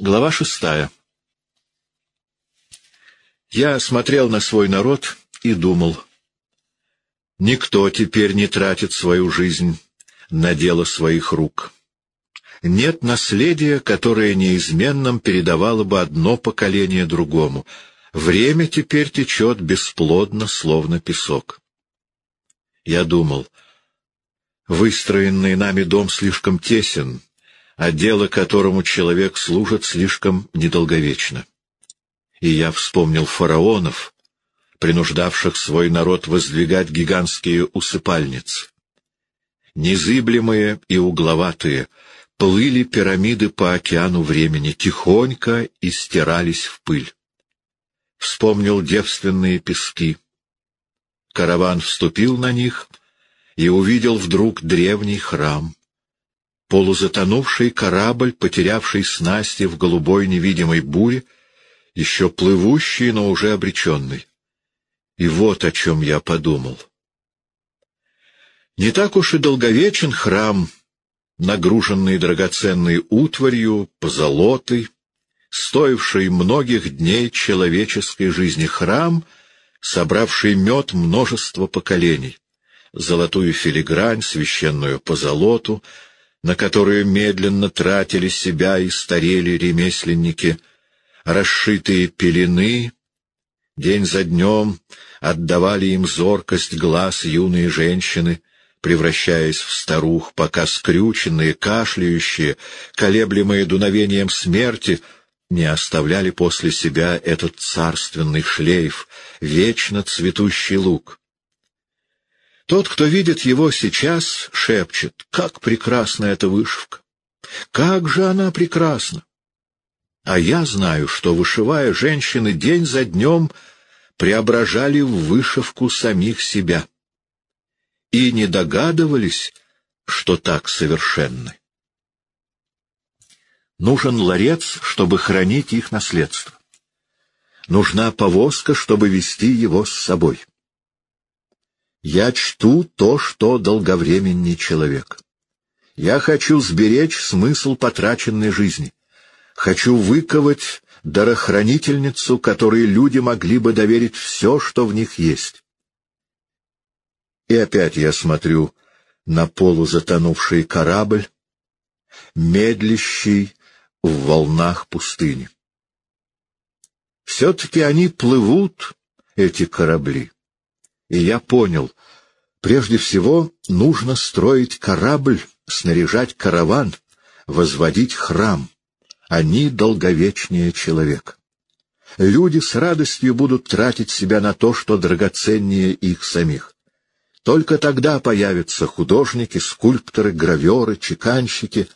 Глава шестая. Я смотрел на свой народ и думал, никто теперь не тратит свою жизнь на дело своих рук. Нет наследия, которое неизменным передавало бы одно поколение другому. Время теперь течет бесплодно, словно песок. Я думал, выстроенный нами дом слишком тесен, а дело, которому человек служит, слишком недолговечно. И я вспомнил фараонов, принуждавших свой народ воздвигать гигантские усыпальницы. Незыблемые и угловатые плыли пирамиды по океану времени, тихонько и стирались в пыль. Вспомнил девственные пески. Караван вступил на них и увидел вдруг древний храм полузатонувший корабль, потерявший снасти в голубой невидимой буре, еще плывущий, но уже обреченный. И вот о чем я подумал. Не так уж и долговечен храм, нагруженный драгоценной утварью, позолотой, стоивший многих дней человеческой жизни храм, собравший мед множества поколений, золотую филигрань, священную позолоту, на которую медленно тратили себя и старели ремесленники, расшитые пелены, день за днем отдавали им зоркость глаз юные женщины, превращаясь в старух, пока скрюченные, кашляющие, колеблемые дуновением смерти, не оставляли после себя этот царственный шлейф, вечно цветущий лук. Тот, кто видит его сейчас, шепчет, как прекрасна эта вышивка! Как же она прекрасна! А я знаю, что, вышивая, женщины день за днем преображали в вышивку самих себя. И не догадывались, что так совершенны. Нужен ларец, чтобы хранить их наследство. Нужна повозка, чтобы вести его с собой. Я чту то, что долговременный человек. Я хочу сберечь смысл потраченной жизни. Хочу выковать дарохранительницу, которой люди могли бы доверить все, что в них есть. И опять я смотрю на полузатонувший корабль, медлящий в волнах пустыни. Все-таки они плывут, эти корабли. И я понял, прежде всего нужно строить корабль, снаряжать караван, возводить храм. Они долговечнее человека. Люди с радостью будут тратить себя на то, что драгоценнее их самих. Только тогда появятся художники, скульпторы, граверы, чеканщики.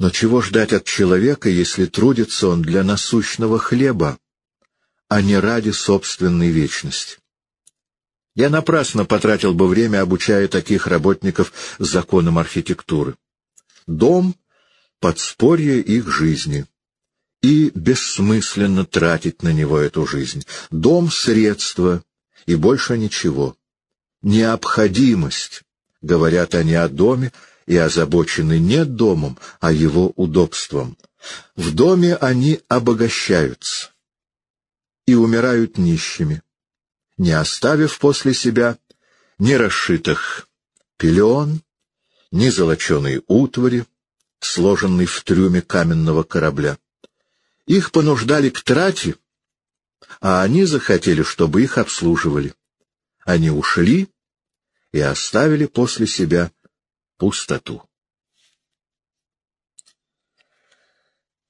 Но чего ждать от человека, если трудится он для насущного хлеба, а не ради собственной вечности? Я напрасно потратил бы время, обучая таких работников законам архитектуры. Дом — подспорье их жизни. И бессмысленно тратить на него эту жизнь. Дом — средство, и больше ничего. Необходимость, говорят они о доме, и озабочены не домом, а его удобством. В доме они обогащаются и умирают нищими не оставив после себя ни расшитых пелен, ни золоченой утвари, сложенной в трюме каменного корабля. Их понуждали к трате, а они захотели, чтобы их обслуживали. Они ушли и оставили после себя пустоту.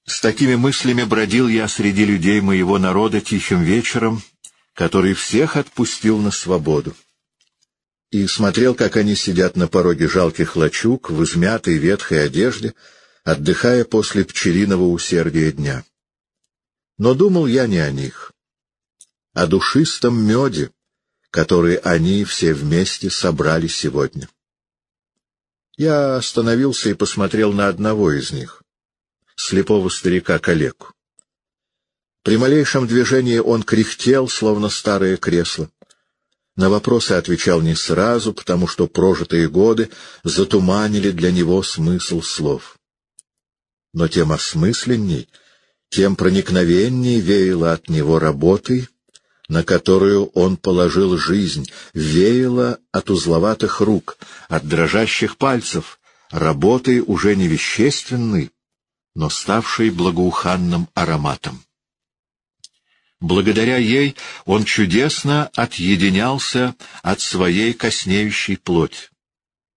С такими мыслями бродил я среди людей моего народа тихим вечером который всех отпустил на свободу. И смотрел, как они сидят на пороге жалких лачуг в измятой ветхой одежде, отдыхая после пчелиного усердия дня. Но думал я не о них, о душистом меде, который они все вместе собрали сегодня. Я остановился и посмотрел на одного из них, слепого старика-калеку. При малейшем движении он кряхтел, словно старое кресло. На вопросы отвечал не сразу, потому что прожитые годы затуманили для него смысл слов. но тем осмысленней, тем проникновенней веяло от него работой, на которую он положил жизнь, веяло от узловатых рук, от дрожащих пальцев, работой уже не вещественной, но ставшей благоуханным ароматом. Благодаря ей он чудесно отъединялся от своей коснеющей плоти,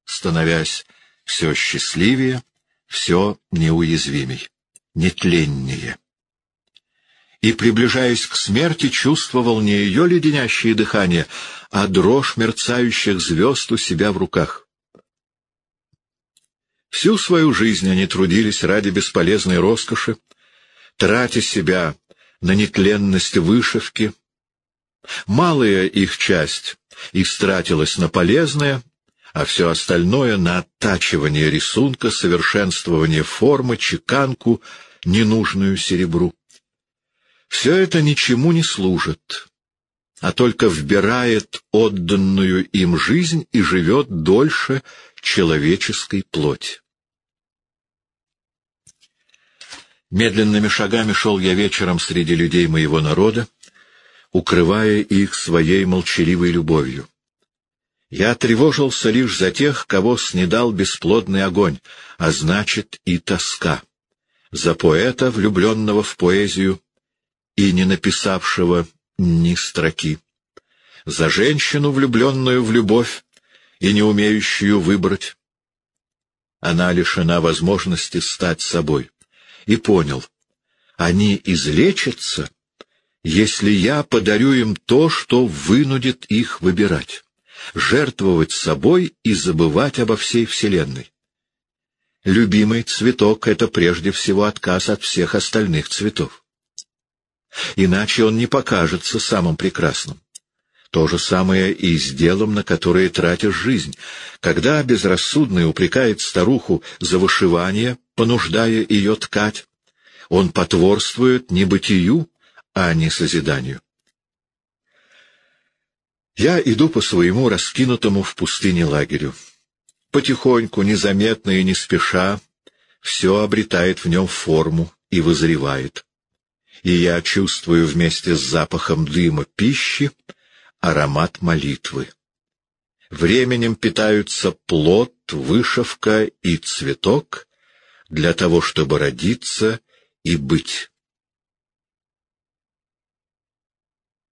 становясь все счастливее, все неуязвимей, нетленнее и, приближаясь к смерти, чувствовал не ее леденящее дыхание, а дрожь мерцающих звезд у себя в руках. Всю свою жизнь они трудились ради бесполезной роскоши, тратя себя на нетленность вышивки. Малая их часть истратилась на полезное, а все остальное — на оттачивание рисунка, совершенствование формы, чеканку, ненужную серебру. Все это ничему не служит, а только вбирает отданную им жизнь и живет дольше человеческой плоти. Медленными шагами шел я вечером среди людей моего народа, укрывая их своей молчаливой любовью. Я тревожился лишь за тех, кого снедал бесплодный огонь, а значит и тоска. За поэта, влюбленного в поэзию, и не написавшего ни строки. За женщину, влюбленную в любовь и не умеющую выбрать. Она лишена возможности стать собой. И понял, они излечатся, если я подарю им то, что вынудит их выбирать, жертвовать собой и забывать обо всей Вселенной. Любимый цветок — это прежде всего отказ от всех остальных цветов. Иначе он не покажется самым прекрасным. То же самое и с делом, на которое тратишь жизнь. Когда безрассудный упрекает старуху за вышивание, понуждая ее ткать, он потворствует не бытию, а не созиданию. Я иду по своему раскинутому в пустыне лагерю. Потихоньку, незаметно и не спеша, все обретает в нем форму и вызревает и я чувствую вместе с запахом дыма пищи аромат молитвы. Временем питаются плод, вышивка и цветок для того, чтобы родиться и быть.